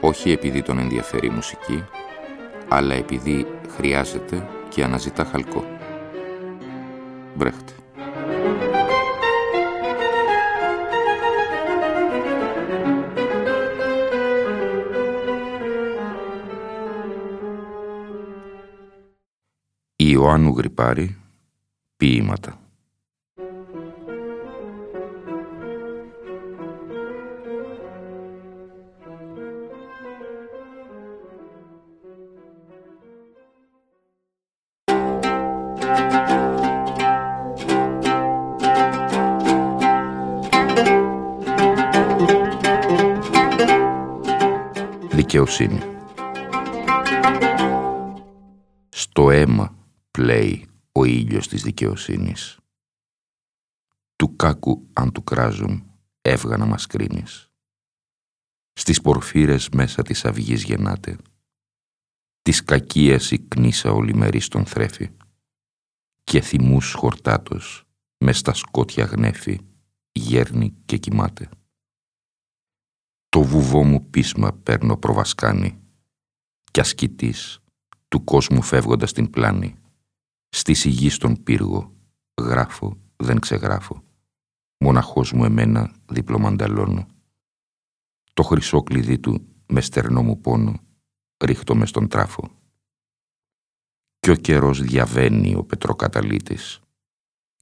όχι επειδή τον ενδιαφέρει η μουσική, αλλά επειδή χρειάζεται και αναζητά χαλκό. Μπρέχτε. Ιωάννου Γρυπάρη, ποίηματα. Δικαιοσύνη Στο αίμα πλέει ο ήλιος της δικαιοσύνης. Του κάκου αν του κράζουν έβγα να μας κρίνεις. Στις πορφύρες μέσα της αυγής γεννάται. Της κακίας η κνήσα ολημερής τον θρέφει. Και θυμούς χορτάτος μες στα σκότια γνέφει γέρνει και κοιμάται. Το βουβό μου πείσμα παίρνω προβασκάνει κι ασκητής του κόσμου φεύγοντας την πλάνη. Στη σιγή στον πύργο γράφω δεν ξεγράφω. Μοναχός μου εμένα διπλωμανταλώνω. Το χρυσό κλειδί του με στερνό μου πόνο ρίχτω μες στον τράφο. Κι ο καιρός διαβαίνει ο πετροκαταλήτης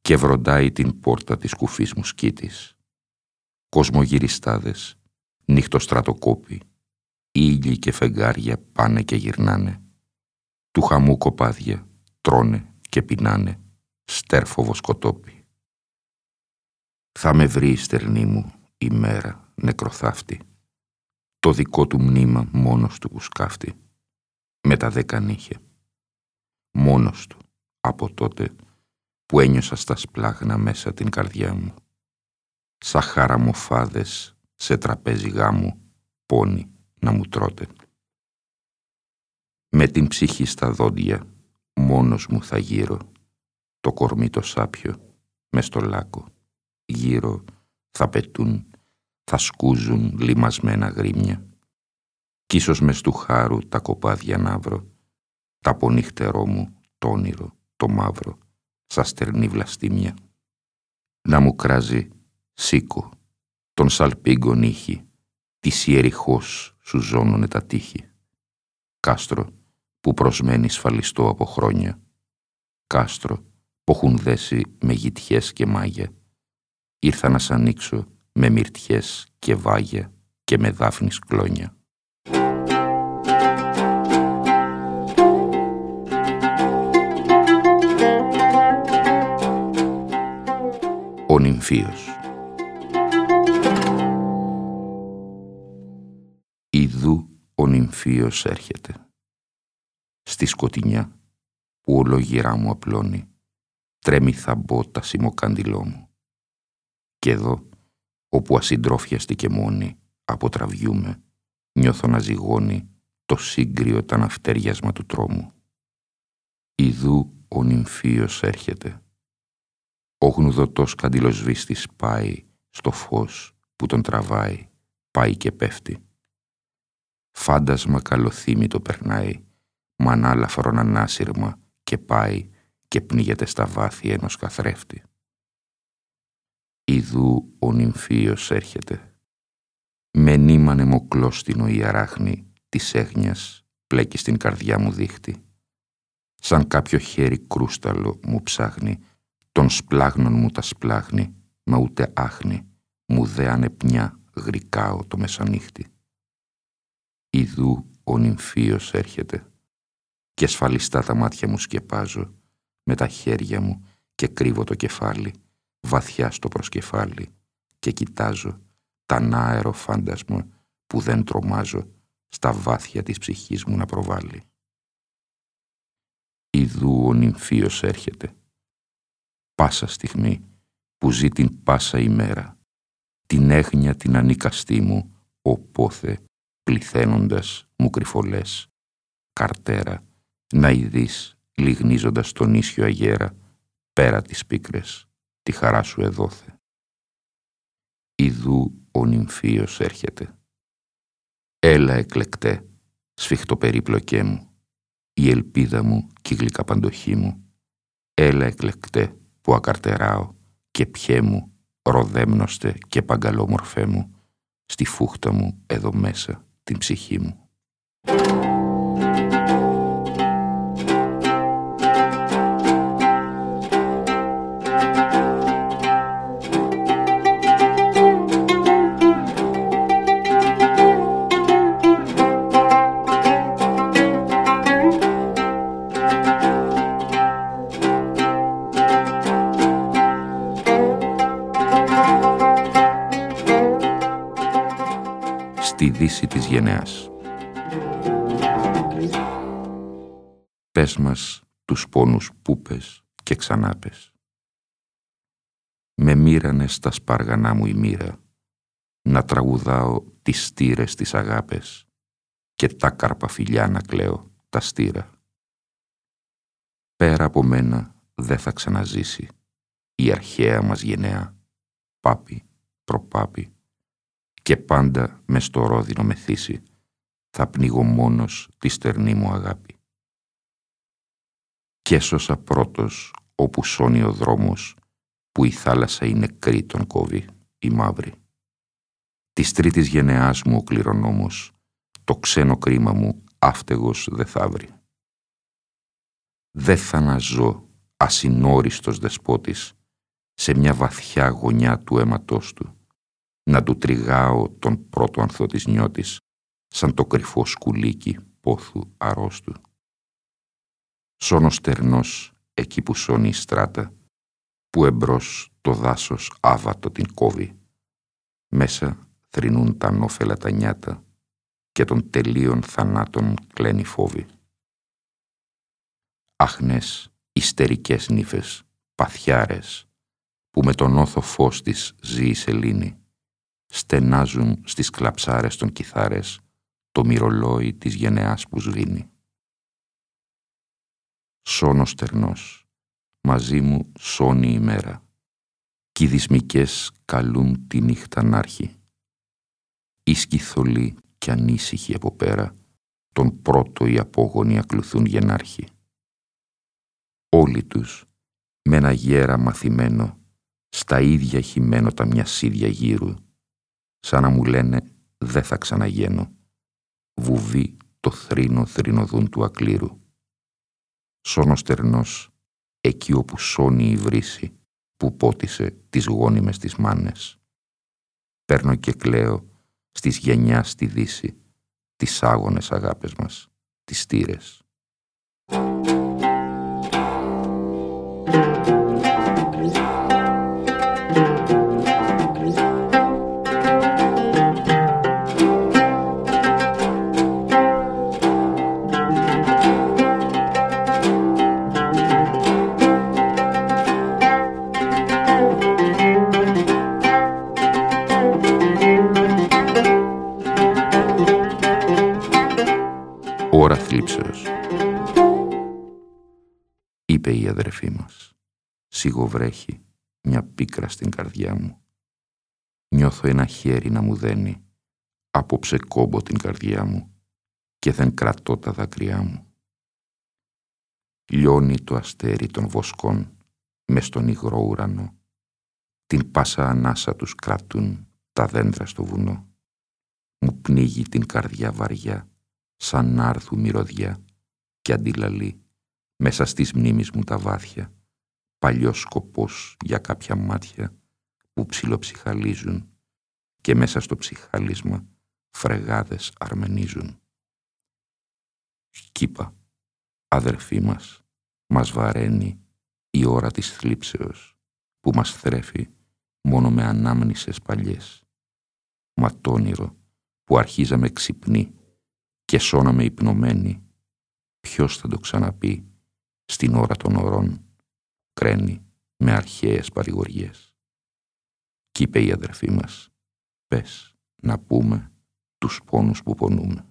και βροντάει την πόρτα της κουφής μου σκήτης. Κοσμογυριστάδες νύχτο στρατοκόπη, ήλιοι και φεγγάρια πάνε και γυρνάνε. Του χαμού κοπάδια τρώνε και πεινάνε, στέρφο βοσκοτόπι. Θα με βρει η στερνή μου η μέρα νεκροθάφτη, το δικό του μνήμα μόνος του που σκάφτει, με τα δέκα νύχια. Μόνος του, από τότε που ένιωσα στα σπλάγνα μέσα την καρδιά μου. Σα χαραμοφάδες σε τραπέζι γάμου πόνι να μου τρώτε. Με την ψυχή στα δόντια μόνος μου θα γύρω. Το κορμί το σάπιο μες στο λάκκο. Γύρω θα πετούν θα σκούζουν λιμασμένα γρήμια. Κι ίσως μες του χάρου τα κοπάδια να βρω. Τα πονύχτερό μου το όνειρο το μαύρο σα στερνή βλαστήμια. Να μου κράζει σήκω τον σαλπίγκον ήχη, της ιεριχώς σου ζώνωνε τα τείχη. Κάστρο που προσμένει σφαλιστό από χρόνια, κάστρο που έχουν δέσει με γητιές και μάγια, ήρθα να σ' ανοίξω με μυρτιές και βάγια και με δάφνης κλόνια. Ο Νυμφίος ο νυμφίος έρχεται. Στη σκοτεινιά που ολογυρά μου απλώνει, τρέμει τα σημοκάντιλό μου. Κι εδώ, όπου ασυντρόφιαστη μόνη, αποτραβιούμε, νιώθω να ζυγώνει το σύγκριο τα ναυτέριασμα του τρόμου. Ιδού ο νυμφίος έρχεται. Ο γνουδωτός καντιλοσβήστης πάει στο φως που τον τραβάει, πάει και πέφτει. Φάντασμα καλοθύμη το περνάει, μ' ανάλαφρον ανάσυρμα και πάει και πνίγεται στα βάθη ενός καθρέφτη. Ιδού ο νυμφίος έρχεται. Με νήμα νεμοκλώστηνο η αράχνη της έγνοιας πλέκει στην καρδιά μου δίχτυ. Σαν κάποιο χέρι κρούσταλο μου ψάχνει, των σπλάγνων μου τα σπλάχνει, μα ούτε άχνη, μου δε ανεπνιά γρικάω το μεσανύχτη. Ιδού ο νυμφίος έρχεται και ασφαλιστά τα μάτια μου σκεπάζω με τα χέρια μου και κρύβω το κεφάλι βαθιά στο προσκεφάλι και κοιτάζω τα νάερο φάντασμα που δεν τρομάζω στα βάθια της ψυχής μου να προβάλλει. Ιδού ο νυμφίος έρχεται, πάσα στιγμή που ζει την πάσα ημέρα, την έγνοια την ανίκαστή μου, ο πόθε, πληθαίνοντας μου κρυφολές, καρτέρα, να ειδείς, λιγνίζοντας τον ίσιο αγέρα, πέρα τις πίκρες, τη χαρά σου εδόθε. Ιδού ο νυμφίος έρχεται. Έλα εκλεκτέ, σφιχτό περίπλοκέ μου, η ελπίδα μου και η γλυκαπαντοχή μου. Έλα εκλεκτέ που ακαρτεράω και πιέ μου, ροδέμνοστε και παγκαλόμορφέ μου, στη φούχτα μου εδώ μέσα την ψυχή μου. Στη δύση της γενεάς. Πες μας τους πόνους πούπες και ξανάπες. Με μοίρανε στα σπάργανά μου η μοίρα, να τραγουδάω τις στήρες της αγάπες και τα καρπαφιλιά να κλαίω τα στήρα. Πέρα από μένα δεν θα ξαναζήσει η αρχαία μας γενναία, πάπη, προπάπη, και πάντα με στο ρόδινο μεθύσι θα πνίγω μόνος τη στερνή μου αγάπη. Κι έσωσα πρώτος όπου σώνει ο δρόμος που η θάλασσα είναι νεκρή τον κόβει, η μαύρη. Της τρίτης γενεάς μου ο κληρονόμος, το ξένο κρίμα μου άφτεγος δε θα βρει. Δε θα να ζω ασυνόριστος δεσπότης σε μια βαθιά γωνιά του αίματός του να του τριγάω τον πρώτο ανθό της νιώτης, σαν το κρυφό σκουλίκι πόθου αρρώστου. Σώνω στερνός εκεί που σώνει η στράτα, που εμπρός το δάσος άβατο την κόβει. Μέσα θρυνούν τα νόφελα τα νιάτα και των τελείων θανάτων κλαίνει φόβη. Αχνές, ιστερικές νύφες, παθιάρες, που με τον όθο φως της ζει η σελήνη, στενάζουν στις κλαψάρες των κιθάρες το μυρολόι της γενεάς που σβήνει. Σώνω στερνός, μαζί μου σώνει η μέρα, κι οι δυσμικές καλούν τη νύχτα να έρχει. Ίσκοι θολοί κι ανήσυχοι από πέρα, τον πρώτο οι απόγονοι ακλουθούν γενάρχη. Όλοι τους, με ένα γέρα μαθημένο, στα ίδια χειμένο τα μια σίδια γύρου, σαν να μου λένε «δεν θα ξαναγένω». Βουβεί το θρήνο θρηνοδούν του ακλήρου. Σώνος στερνός, εκεί όπου σώνει η βρύση, που πότισε τις γόνιμες τις μάνες. Παίρνω και κλαίω στις γενιάς στη δύση, τις άγονες αγάπες μας, τις στήρες. Ώρα θλίψεως. Είπε η αδερφή μας, σιγοβρέχει μια πίκρα στην καρδιά μου. Νιώθω ένα χέρι να μου δένει, απόψε κόμπο την καρδιά μου και δεν κρατώ τα δάκρυά μου. Λιώνει το αστέρι των βοσκών μες στον υγρό ουρανό. Την πάσα ανάσα τους κρατούν τα δέντρα στο βουνό. Μου πνίγει την καρδιά βαριά σαν άρθου μυρωδιά και αντιλαλεί μέσα στις μνήμης μου τα βάθια παλιός σκοπός για κάποια μάτια που ψιλοψυχαλίζουν και μέσα στο ψυχάλισμα φρεγάδες αρμενίζουν. Κύπα, αδερφή μας, μας βαραίνει η ώρα της θλίψεως που μας θρέφει μόνο με ανάμνησες παλιές. Μα το όνειρο που αρχίζαμε ξυπνή και σώναμε υπνομένοι. Ποιος θα το ξαναπεί στην ώρα των ωρών, κραίνει με αρχαίες παρηγοριές. Κι είπε η αδερφή μας, πες να πούμε τους πόνους που πονούμε.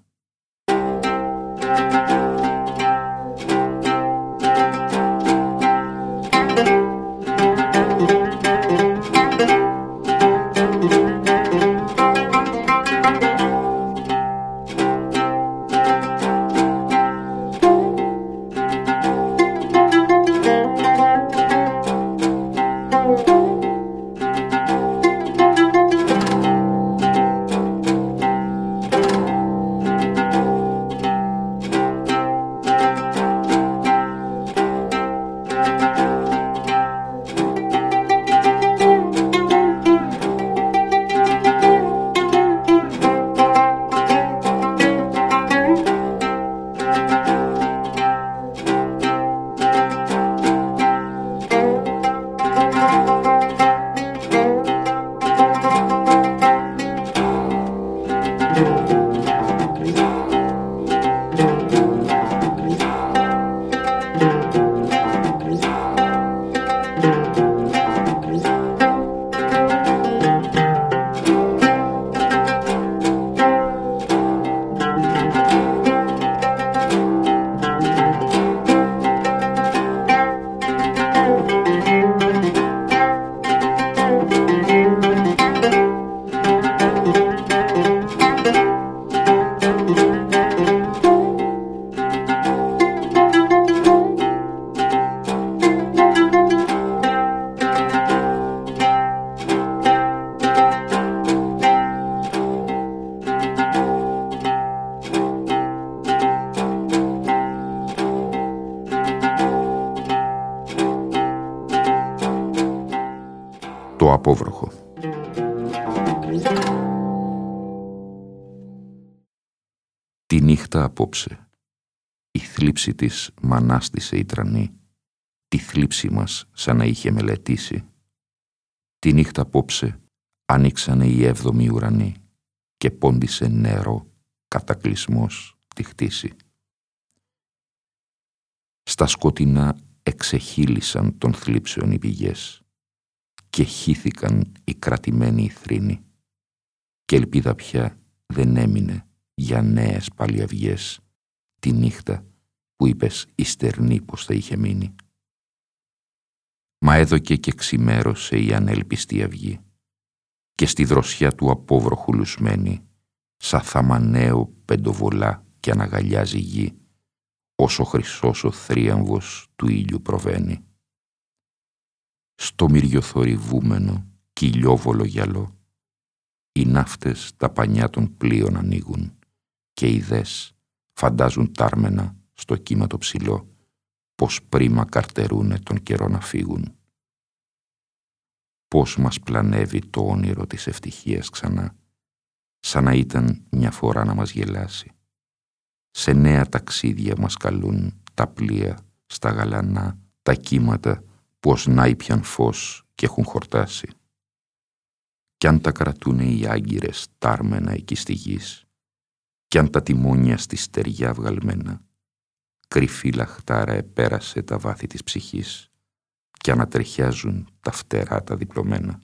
Τη νύχτα απόψε, η θλίψη της μ' ανάστησε η τρανή, τη θλίψη μας σαν να είχε μελετήσει. Τη νύχτα απόψε ανοίξανε οι έβδομοι ουρανοί και πόντισε νερό κατακλυσμός τη χτίση. Στα σκοτεινά εξεχύλισαν των θλίψεων οι πηγές και χύθηκαν οι κρατημένοι θρήνοι και ελπίδα πια δεν έμεινε για νέες παλιαυγές τη νύχτα που είπες η στερνή πως θα είχε μείνει. Μα έδωκε και ξημέρωσε η ανέλπιστη αυγή και στη δροσιά του απόβροχου λουσμένη σαν θαμαναίο πεντοβολά και αναγαλιάζει γη όσο χρυσός ο θρίαμβος του ήλιου προβαίνει στο μυριοθορυβούμενο κυλιόβολο γυαλό. Οι ναύτες τα πανιά των πλοίων ανοίγουν και οι δες φαντάζουν τάρμενα στο κύμα το ψηλό πως πρίμα καρτερούνε τον καιρό να φύγουν. Πώς μας πλανεύει το όνειρο της ευτυχίας ξανά, σαν να ήταν μια φορά να μας γελάσει. Σε νέα ταξίδια μας καλούν τα πλοία στα γαλανά, τα κύματα πως να ήπιαν φως και έχουν χορτάσει. Κι αν τα κρατούνε οι άγκυρες τάρμενα εκεί στη γης, κι αν τα τιμόνια στη στεριά βγαλμένα, κρυφή λαχτάρα επέρασε τα βάθη της ψυχής κι ανατρεχιάζουν τα φτερά τα διπλωμένα.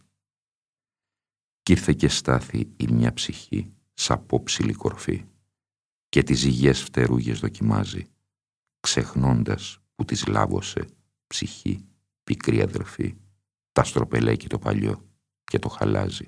Κι ήρθε και στάθη η μια ψυχή σαν απόψηλη κορφή και τις ζυγές φτερούγες δοκιμάζει, ξεχνώντας που τις λάβωσε ψυχή πικρή αδερφή, τα στροπελέκει το παλιό και το χαλάζει.